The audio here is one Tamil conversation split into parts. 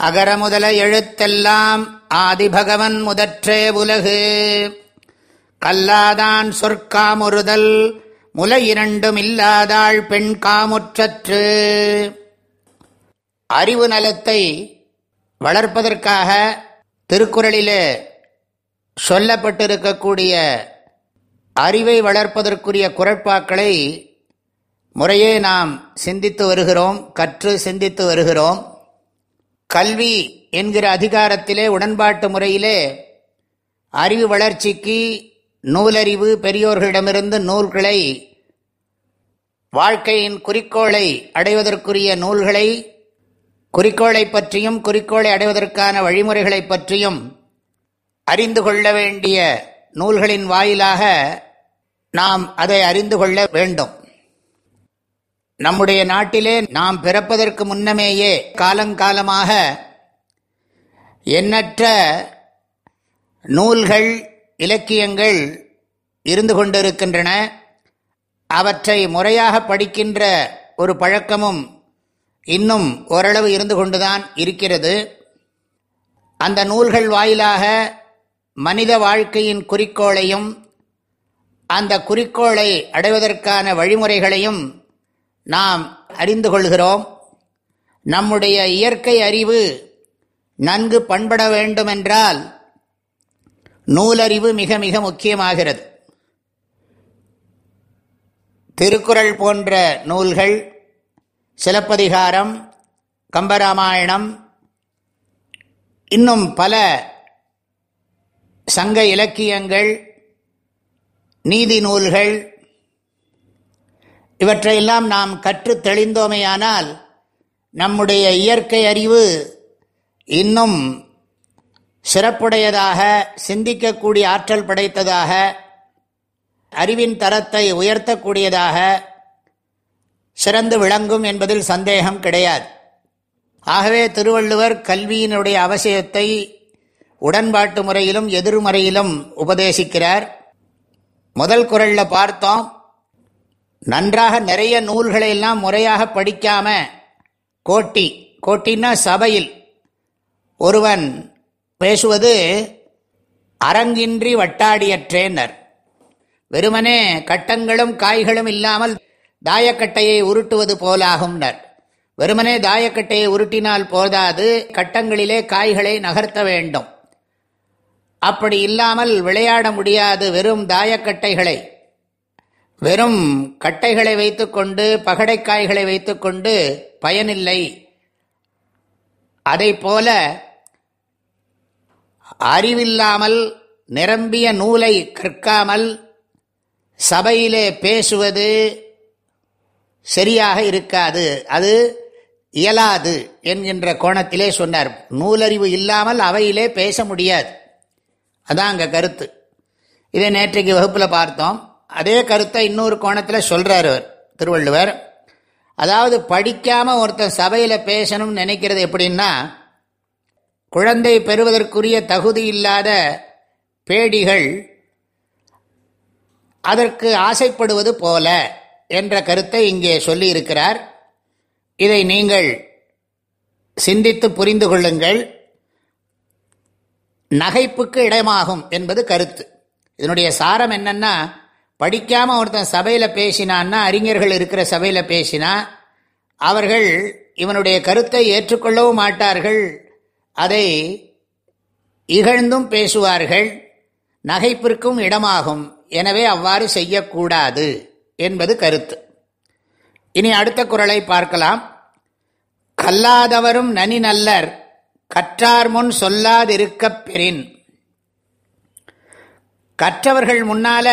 அகர முதல எழுத்தெல்லாம் ஆதிபகவன் முதற்றே உலகு. கல்லாதான் சொற்காமுறுதல் முலை இரண்டும் இல்லாதாள் பெண் காமுற்றற்று. அறிவு நலத்தை வளர்ப்பதற்காக திருக்குறளிலே சொல்லப்பட்டிருக்கக்கூடிய அறிவை வளர்ப்பதற்குரிய குரட்பாக்களை முறையே நாம் சிந்தித்து வருகிறோம் கற்று சிந்தித்து வருகிறோம். கல்வி என்கிற அதிகாரத்திலே உடன்பாட்டு முறையிலே அறிவு வளர்ச்சிக்கு நூலறிவு பெரியோர்களிடமிருந்து நூல்களை வாழ்க்கையின் குறிக்கோளை அடைவதற்குரிய நூல்களை குறிக்கோளை பற்றியும் குறிக்கோளை அடைவதற்கான வழிமுறைகளை பற்றியும் அறிந்து கொள்ள வேண்டிய நூல்களின் வாயிலாக நாம் அதை அறிந்து கொள்ள வேண்டும். நம்முடைய நாட்டிலே நாம் பிறப்பதற்கு முன்னமேயே காலங்காலமாக எண்ணற்ற நூல்கள் இலக்கியங்கள் இருந்து கொண்டிருக்கின்றன. அவற்றை முறையாக படிக்கின்ற ஒரு பழக்கமும் இன்னும் ஓரளவு இருந்து கொண்டுதான் இருக்கிறது. அந்த நூல்கள் வாயிலாக மனித வாழ்க்கையின் குறிக்கோளையும் அந்த குறிக்கோளை அடைவதற்கான வழிமுறைகளையும் நாம் அறிந்து கொள்கிறோம் நம்முடைய இயற்கை அறிவு நன்கு பண்பட வேண்டுமென்றால் நூலறிவு மிக மிக முக்கியமாகிறது. திருக்குறள் போன்ற நூல்கள் சிலப்பதிகாரம் கம்பராமாயணம் இன்னும் பல சங்க இலக்கியங்கள் நீதி நூல்கள் இவற்றையெல்லாம் நாம் கற்று தெளிந்தோமையானால் நம்முடைய இயற்கை அறிவு இன்னும் சிறப்புடையதாக சிந்திக்கக்கூடிய ஆற்றல் படைத்ததாக அறிவின் தரத்தை உயர்த்தக்கூடியதாக சிறந்து விளங்கும் என்பதில் சந்தேகம் கிடையாது. ஆகவே திருவள்ளுவர் கல்வியினுடைய அவசியத்தை உடன்பாட்டு முறையிலும் எதிர்மறையிலும் உபதேசிக்கிறார். முதல் குரலில் பார்த்தோம். நன்றாக நிறைய நூல்களை எல்லாம் முறையாக படிக்காம கோட்டி கோட்டின்னா சபையில் ஒருவன் பேசுவது அரங்கின்றி வட்டாடியற்றேனர். வெறுமனே கட்டங்களும் காய்களும் இல்லாமல் தாயக்கட்டையை உருட்டுவது போலாகும்னர். வெறுமனே தாயக்கட்டையை உருட்டினால் போதாது கட்டங்களிலே காய்களை நகர்த்த வேண்டும். அப்படி இல்லாமல் விளையாட முடியாது வெறும் தாயக்கட்டைகளை. வெறும் கட்டைகளை வைத்துக்கொண்டு பகடைக்காய்களை வைத்துக்கொண்டு பயனில்லை. அதை போல அறிவில்லாமல் நிரம்பிய நூலை கற்காமல் சபையிலே பேசுவது சரியாக இருக்காது. அது இயலாது என்கின்ற கோணத்திலே சொன்னார். நூலறிவு இல்லாமல் அவையிலே பேச முடியாது. அதான் அங்கே கருத்து. இதை நேற்றைக்கு வகுப்பில் பார்த்தோம். அதே கருத்தை இன்னொரு கோணத்தில் சொல்கிறார் அவர் திருவள்ளுவர். அதாவது படிக்காமல் ஒருத்தன் சபையில் பேசணும்னு நினைக்கிறது எப்படின்னா குழந்தை பெறுவதற்குரிய தகுதி இல்லாத பேடிகள் அதற்கு ஆசைப்படுவது போல என்ற கருத்தை இங்கே சொல்லியிருக்கிறார். இதை நீங்கள் சிந்தித்து புரிந்து கொள்ளுங்கள். நகைப்புக்கு இடமாகும் என்பது கருத்து. இதனுடைய சாரம் என்னன்னா படிக்காமல் ஒருத்தன் சபையில் பேசினான்னா அறிஞர்கள் இருக்கிற சபையில் பேசினா அவர்கள் இவனுடைய கருத்தை ஏற்றுக்கொள்ளவும் மாட்டார்கள். அதை இகழ்ந்தும் பேசுவார்கள். நகைப்பிற்கும் இடமாகும். எனவே அவ்வாறு செய்யக்கூடாது என்பது கருத்து. இனி அடுத்த குரலை பார்க்கலாம். கல்லாதவரும் நனி நல்லர் கற்றார் முன் சொல்லாதிருக்கப் பெறின். கற்றவர்கள் முன்னால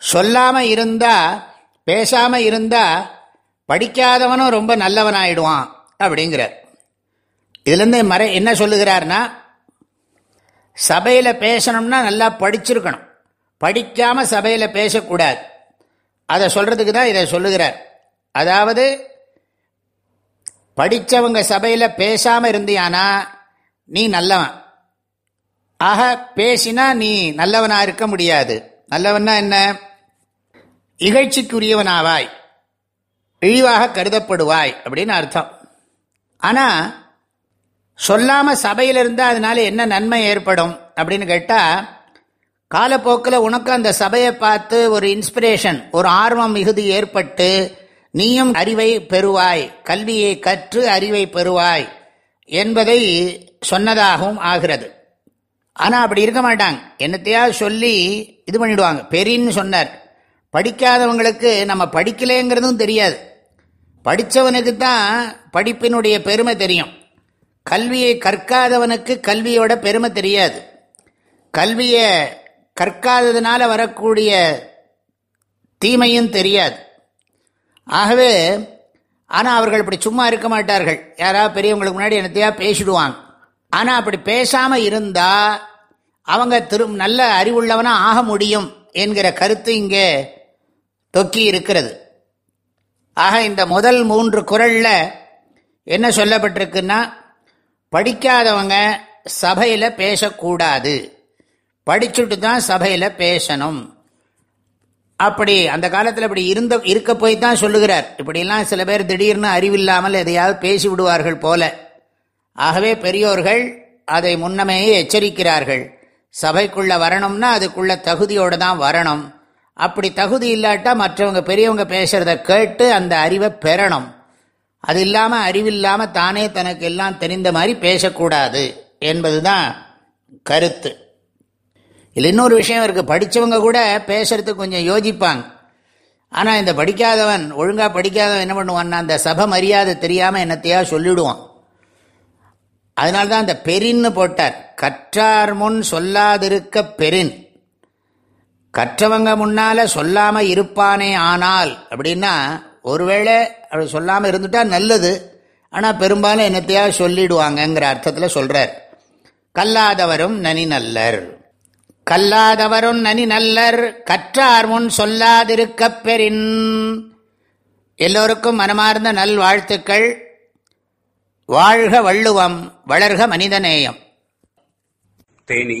சொல்லாமல் இருந்தால் பேசாமல் இருந்தால் படிக்காதவனும் ரொம்ப நல்லவனாயிடுவான் அப்படிங்கிறார். இதுலேருந்து மறை என்ன சொல்லுகிறார்னா சபையில் பேசணும்னா நல்லா படிச்சிருக்கணும். படிக்காமல் சபையில் பேசக்கூடாது. அதை சொல்கிறதுக்கு தான் இதை சொல்லுகிறார். அதாவது படித்தவங்க சபையில் பேசாமல் இருந்தியானா நீ நல்லவன். ஆக பேசினா நீ நல்லவனாக இருக்க முடியாது. நல்லவன்னா என்ன? இகழ்ச்சிக்குரியவனாவாய். இழிவாக கருதப்படுவாய் அப்படின்னு அர்த்தம். ஆனால் சொல்லாமல் சபையில் இருந்தால் அதனால என்ன நன்மை ஏற்படும் அப்படின்னு கேட்டால் காலப்போக்கில் உனக்கு அந்த சபையை பார்த்து ஒரு இன்ஸ்பிரேஷன் ஒரு ஆர்வம் மிகுதி ஏற்பட்டு நீயும் அறிவை பெறுவாய் கல்வியை கற்று அறிவை பெறுவாய் என்பதை சொன்னதாகவும் ஆகிறது. ஆனால் அப்படி இருக்க மாட்டாங்க. என்னத்தையா சொல்லி இது பண்ணிடுவாங்க. பெரின்னு சொன்னார். படிக்காதவங்களுக்கு நம்ம படிக்கலேங்கிறதும் தெரியாது. படித்தவனுக்கு தான் படிப்பினுடைய பெருமை தெரியும். கல்வியை கற்காதவனுக்கு கல்வியோட பெருமை தெரியாது. கல்வியை கற்காததுனால வரக்கூடிய தீமையும் தெரியாது. ஆகவே ஆனால் அவர்கள் இப்படி சும்மா இருக்க மாட்டார்கள். யாராவது பெரியவங்களுக்கு முன்னாடி என்னத்தையா பேசிடுவாங்க. ஆனால் அப்படி பேசாமல் இருந்தால் அவங்க திரு நல்ல அறிவுள்ளவனாக ஆக முடியும் என்கிற கருத்து இங்கே தொக்கி இருக்கிறது. ஆக இந்த முதல் மூன்று குரலில் என்ன சொல்லப்பட்டிருக்குன்னா படிக்காதவங்க சபையில் பேசக்கூடாது. படிச்சுட்டு தான் சபையில் பேசணும். அப்படி அந்த காலத்தில் இப்படி இருந்த இருக்க போய் தான் சொல்லுகிறார். இப்படிலாம் சில பேர் திடீர்னு அறிவில்லாமல் எதையாவது பேசி விடுவார்கள் போல. ஆகவே பெரியோர்கள் அதை முன்னமேயே எச்சரிக்கிறார்கள். சபைக்குள்ளே வரணும்னா அதுக்குள்ள தகுதியோடு தான் வரணும். அப்படி தகுதி இல்லாட்டா மற்றவங்க பெரியவங்க பேசுறத கேட்டு அந்த அறிவை பெறணும். அது இல்லாமல் அறிவில்லாமல் தானே தனக்கு எல்லாம் தெரிந்த மாதிரி பேசக்கூடாது என்பதுதான் கருத்து. இல்லை இன்னொரு விஷயம் இருக்குது படித்தவங்க கூட பேசுறதுக்கு கொஞ்சம் யோசிப்பாங்க. ஆனால் இந்த படிக்காதவன் ஒழுங்காக படிக்காதவன் என்ன பண்ணுவான்னா அந்த சபை மரியாதை தெரியாமல் என்னத்தையா சொல்லிடுவான். அதனால்தான் அந்த பெரின்னு போட்டார். கற்றார் முன் சொல்லாதிருக்க பெரின். கற்றவங்க முன்னால சொல்லாமல் இருப்பானே ஆனால் அப்படின்னா ஒருவேளை அப்படி சொல்லாமல் இருந்துட்டா நல்லது. ஆனால் பெரும்பாலும் என்னத்தையா சொல்லிடுவாங்கங்கிற அர்த்தத்தில் சொல்றார். கல்லாதவரும் நனி நல்லர். கல்லாதவரும் நனி நல்லர் கற்றார் முன் சொல்லாதிருக்க பெறின். எல்லோருக்கும் மனமார்ந்த நல் வாழ்த்துக்கள் வாழ்க வள்ளுவம் வளர்க மனிதநேயம். தேனி.